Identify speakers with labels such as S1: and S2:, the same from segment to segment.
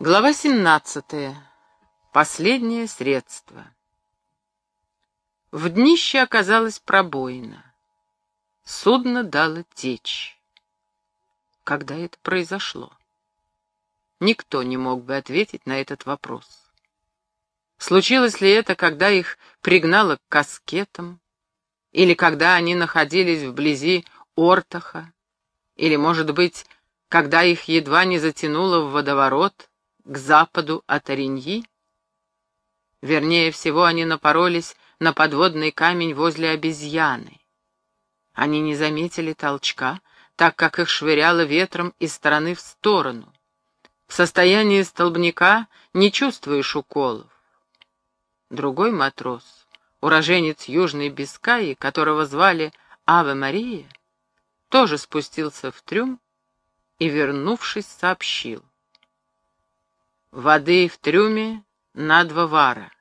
S1: Глава 17. Последнее средство. В днище оказалась пробоина. Судно дало течь. Когда это произошло? Никто не мог бы ответить на этот вопрос. Случилось ли это, когда их пригнало к каскетам, или когда они находились вблизи Ортаха, или, может быть, когда их едва не затянуло в водоворот, к западу от Ореньи? Вернее всего, они напоролись на подводный камень возле обезьяны. Они не заметили толчка, так как их швыряло ветром из стороны в сторону. В состоянии столбняка не чувствуешь уколов. Другой матрос, уроженец Южной Бискаи, которого звали Ава Мария, тоже спустился в трюм и, вернувшись, сообщил. Воды в трюме на два вара.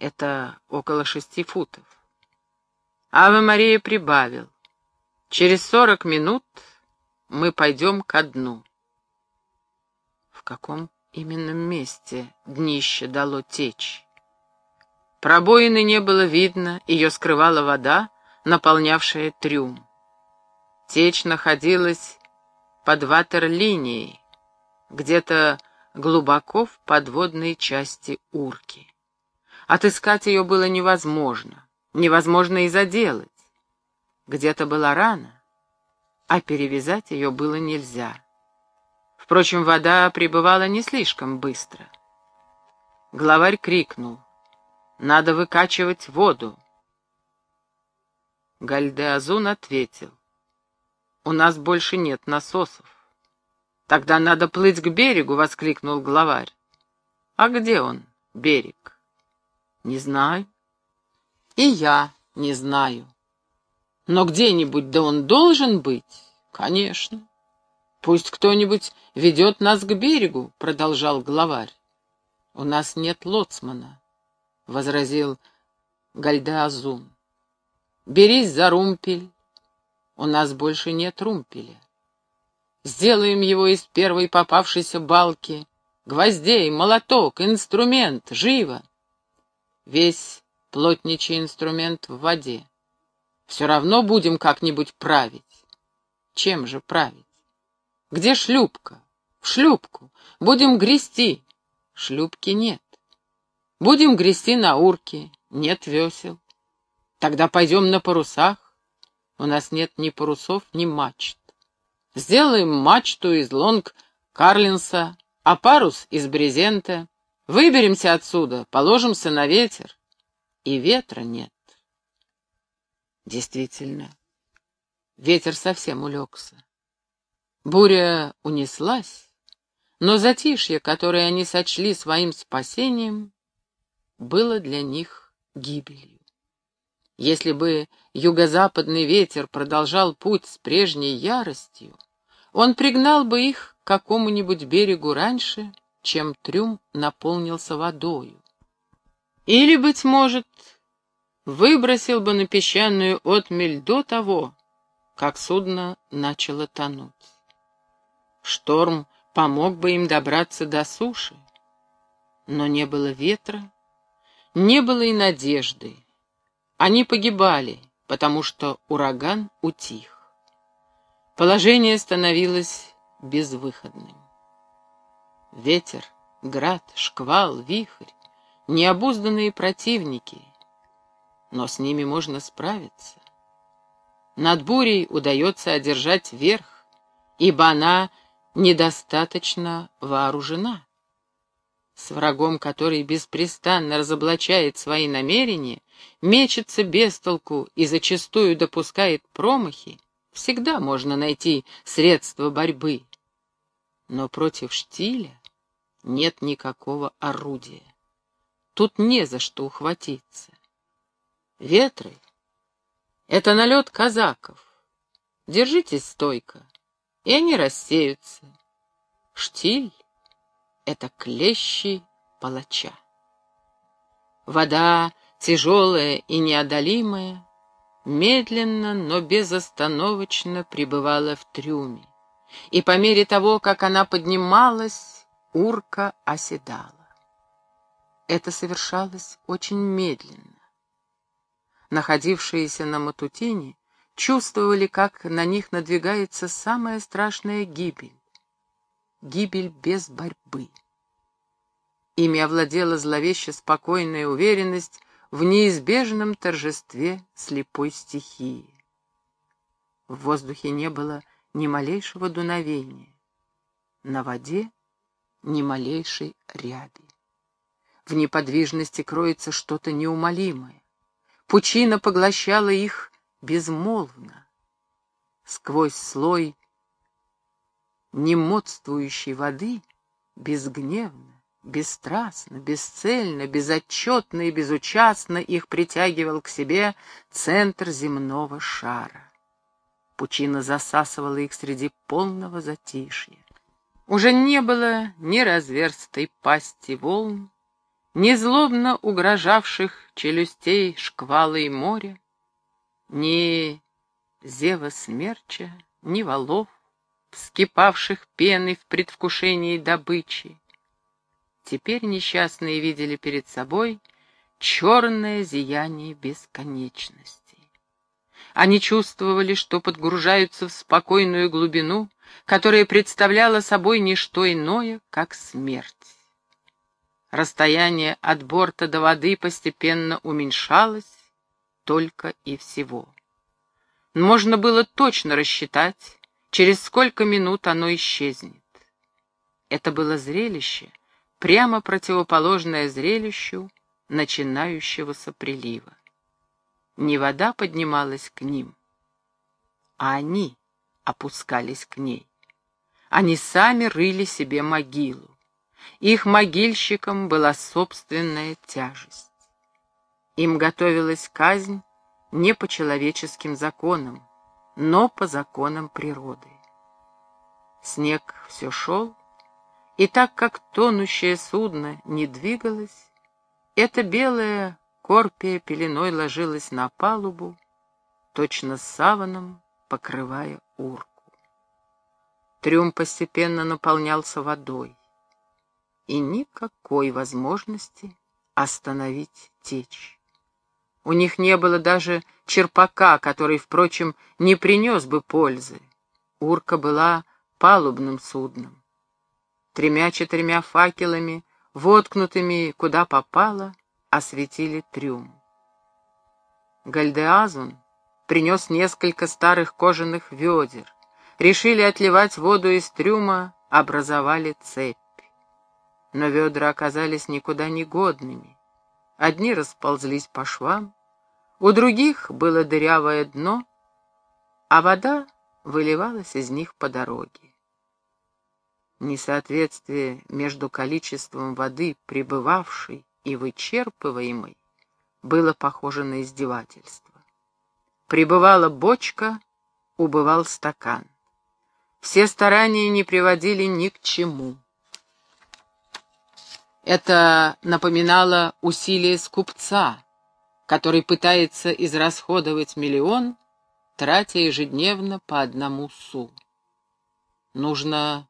S1: Это около шести футов. Ава Мария прибавил. Через сорок минут мы пойдем ко дну. В каком именно месте днище дало течь? Пробоины не было видно, ее скрывала вода, наполнявшая трюм. Течь находилась под ватерлинией, где-то глубоко в подводной части урки. Отыскать ее было невозможно, невозможно и заделать. Где-то была рана, а перевязать ее было нельзя. Впрочем, вода прибывала не слишком быстро. Главарь крикнул. «Надо выкачивать воду!» Гальдеазун ответил. «У нас больше нет насосов. «Тогда надо плыть к берегу!» — воскликнул главарь. «А где он, берег?» «Не знаю». «И я не знаю». «Но где-нибудь да он должен быть?» «Конечно». «Пусть кто-нибудь ведет нас к берегу», — продолжал главарь. «У нас нет лоцмана», — возразил Гальдаазун. «Берись за румпель. У нас больше нет румпеля. Сделаем его из первой попавшейся балки. Гвоздей, молоток, инструмент, живо. Весь плотничий инструмент в воде. Все равно будем как-нибудь править. Чем же править? Где шлюпка? В шлюпку. Будем грести. Шлюпки нет. Будем грести на урке. Нет весел. Тогда пойдем на парусах. У нас нет ни парусов, ни мачт. Сделаем мачту из лонг Карлинса, а парус из брезента. Выберемся отсюда, положимся на ветер. И ветра нет. Действительно, ветер совсем улегся. Буря унеслась, но затишье, которое они сочли своим спасением, было для них гибелью. Если бы юго-западный ветер продолжал путь с прежней яростью, он пригнал бы их к какому-нибудь берегу раньше, чем трюм наполнился водою. Или, быть может, выбросил бы на песчаную отмель до того, как судно начало тонуть. Шторм помог бы им добраться до суши, но не было ветра, не было и надежды. Они погибали, потому что ураган утих. Положение становилось безвыходным. Ветер, град, шквал, вихрь, необузданные противники, но с ними можно справиться. Над бурей удается одержать верх, ибо она недостаточно вооружена. С врагом, который беспрестанно разоблачает свои намерения, мечется без толку и зачастую допускает промахи, Всегда можно найти средства борьбы. Но против штиля нет никакого орудия. Тут не за что ухватиться. Ветры — это налет казаков. Держитесь стойко, и они рассеются. Штиль — это клещи палача. Вода тяжелая и неодолимая, медленно, но безостановочно пребывала в трюме. И по мере того, как она поднималась, урка оседала. Это совершалось очень медленно. Находившиеся на Матутине чувствовали, как на них надвигается самая страшная гибель. Гибель без борьбы. Ими овладела зловеще спокойная уверенность в неизбежном торжестве слепой стихии. В воздухе не было ни малейшего дуновения, на воде ни малейшей ряби. В неподвижности кроется что-то неумолимое. Пучина поглощала их безмолвно. Сквозь слой немодствующей воды безгневно, бесстрастно, бесцельно, безотчетно и безучастно их притягивал к себе центр земного шара. Пучина засасывала их среди полного затишья. Уже не было ни разверстой пасти волн, ни злобно угрожавших челюстей шквала и моря, ни зева смерча, ни валов, вскипавших пеной в предвкушении добычи. Теперь несчастные видели перед собой черное зияние бесконечности. Они чувствовали, что подгружаются в спокойную глубину, которая представляла собой не что иное, как смерть. Расстояние от борта до воды постепенно уменьшалось только и всего. Можно было точно рассчитать, через сколько минут оно исчезнет. Это было зрелище, прямо противоположное зрелищу начинающегося прилива. Не вода поднималась к ним, а они опускались к ней. Они сами рыли себе могилу. Их могильщикам была собственная тяжесть. Им готовилась казнь не по человеческим законам, но по законам природы. Снег все шел, и так как тонущее судно не двигалось, это белое Корпия пеленой ложилась на палубу, точно саваном покрывая урку. Трюм постепенно наполнялся водой, и никакой возможности остановить течь. У них не было даже черпака, который, впрочем, не принес бы пользы. Урка была палубным судном. Тремя-четырьмя факелами, воткнутыми куда попало, осветили трюм. Гальдеазун принес несколько старых кожаных ведер. Решили отливать воду из трюма, образовали цепь. Но ведра оказались никуда не годными. Одни расползлись по швам, у других было дырявое дно, а вода выливалась из них по дороге. Несоответствие между количеством воды, пребывавшей и вычерпываемой было похоже на издевательство. Прибывала бочка, убывал стакан. Все старания не приводили ни к чему. Это напоминало усилие скупца, который пытается израсходовать миллион, тратя ежедневно по одному су. «Нужно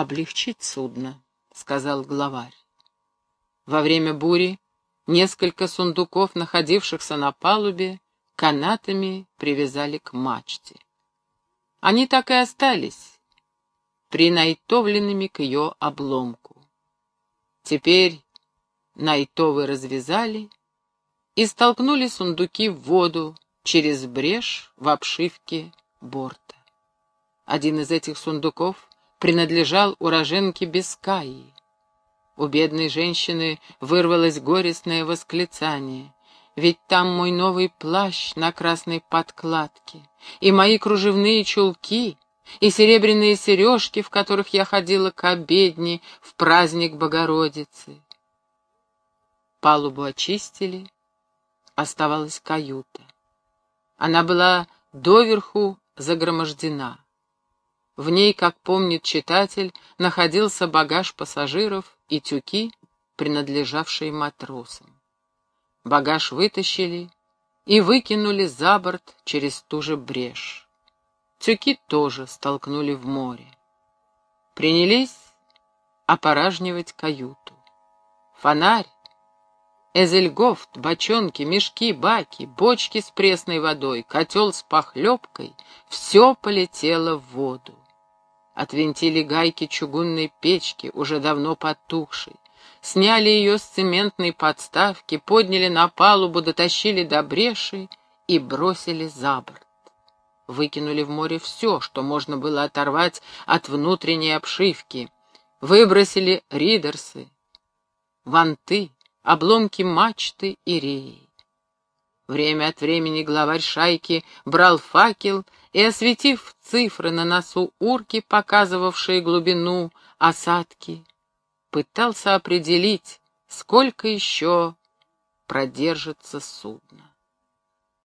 S1: облегчить судно», — сказал главарь. Во время бури несколько сундуков, находившихся на палубе, канатами привязали к мачте. Они так и остались, принайтовленными к ее обломку. Теперь найтовы развязали и столкнули сундуки в воду через брешь в обшивке борта. Один из этих сундуков принадлежал уроженке Бескаи. У бедной женщины вырвалось горестное восклицание. Ведь там мой новый плащ на красной подкладке, и мои кружевные чулки, и серебряные сережки, в которых я ходила к обедне в праздник Богородицы. Палубу очистили, оставалась каюта. Она была доверху загромождена. В ней, как помнит читатель, находился багаж пассажиров и тюки, принадлежавшие матросам. Багаж вытащили и выкинули за борт через ту же брешь. Тюки тоже столкнули в море. Принялись опоражнивать каюту. Фонарь, эзельгофт, бочонки, мешки, баки, бочки с пресной водой, котел с похлебкой — все полетело в воду. Отвинтили гайки чугунной печки, уже давно потухшей, сняли ее с цементной подставки, подняли на палубу, дотащили до бреши и бросили за борт. Выкинули в море все, что можно было оторвать от внутренней обшивки. Выбросили ридерсы, ванты, обломки мачты и реи. Время от времени главарь шайки брал факел и, осветив цифры на носу урки, показывавшие глубину осадки, пытался определить, сколько еще продержится судно.